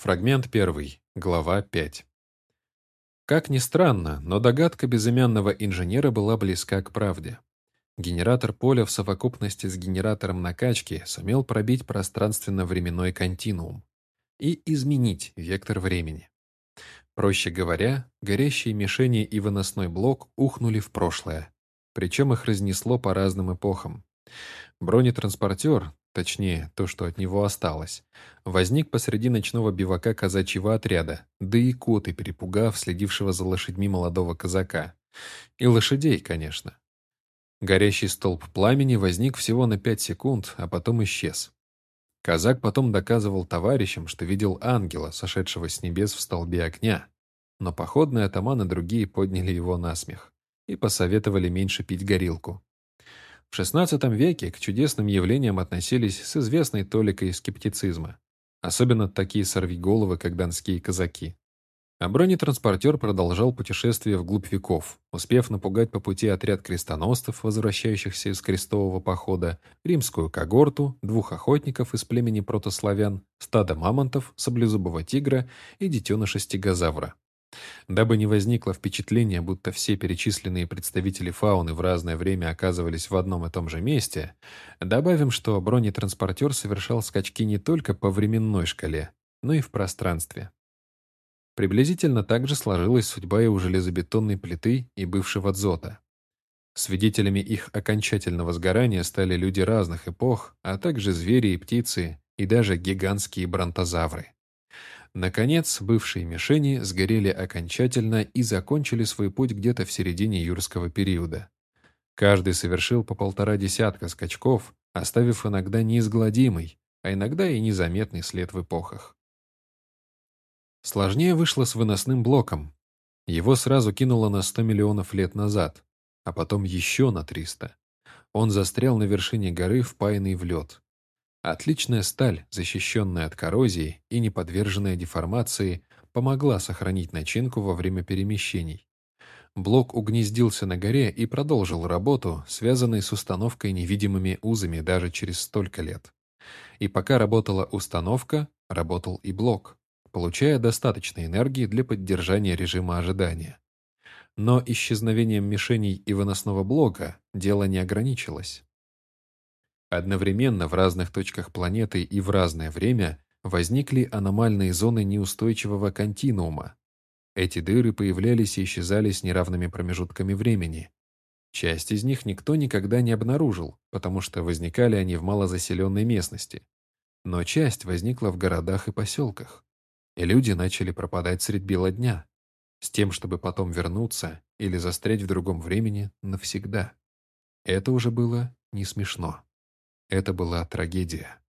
Фрагмент 1, глава 5. Как ни странно, но догадка безымянного инженера была близка к правде. Генератор поля в совокупности с генератором накачки сумел пробить пространственно-временной континуум и изменить вектор времени. Проще говоря, горящие мишени и выносной блок ухнули в прошлое, причем их разнесло по разным эпохам. Бронетранспортер, точнее, то, что от него осталось, возник посреди ночного бивака казачьего отряда, да и коты, перепугав следившего за лошадьми молодого казака. И лошадей, конечно. Горящий столб пламени возник всего на пять секунд, а потом исчез. Казак потом доказывал товарищам, что видел ангела, сошедшего с небес в столбе огня. Но походные атаманы другие подняли его на смех и посоветовали меньше пить горилку. В XVI веке к чудесным явлениям относились с известной толикой скептицизма, особенно такие сорвиголовы, как донские казаки. А бронетранспортер продолжал путешествие вглубь веков, успев напугать по пути отряд крестоносцев, возвращающихся из крестового похода, римскую когорту, двух охотников из племени протославян, стадо мамонтов, саблезубого тигра и детеныша стегозавра. Дабы не возникло впечатление, будто все перечисленные представители фауны в разное время оказывались в одном и том же месте, добавим, что бронетранспортер совершал скачки не только по временной шкале, но и в пространстве. Приблизительно так же сложилась судьба и у железобетонной плиты и бывшего дзота. Свидетелями их окончательного сгорания стали люди разных эпох, а также звери и птицы, и даже гигантские бронтозавры. Наконец, бывшие мишени сгорели окончательно и закончили свой путь где-то в середине юрского периода. Каждый совершил по полтора десятка скачков, оставив иногда неизгладимый, а иногда и незаметный след в эпохах. Сложнее вышло с выносным блоком. Его сразу кинуло на 100 миллионов лет назад, а потом еще на 300. Он застрял на вершине горы, впаянный в лед. Отличная сталь, защищенная от коррозии и не подверженная деформации, помогла сохранить начинку во время перемещений. Блок угнездился на горе и продолжил работу, связанной с установкой невидимыми узами даже через столько лет. И пока работала установка, работал и блок, получая достаточно энергии для поддержания режима ожидания. Но исчезновением мишеней и выносного блока дело не ограничилось. Одновременно в разных точках планеты и в разное время возникли аномальные зоны неустойчивого континуума. Эти дыры появлялись и исчезали с неравными промежутками времени. Часть из них никто никогда не обнаружил, потому что возникали они в малозаселенной местности. Но часть возникла в городах и поселках. И люди начали пропадать средь бела дня, с тем, чтобы потом вернуться или застрять в другом времени навсегда. Это уже было не смешно. Это была трагедия.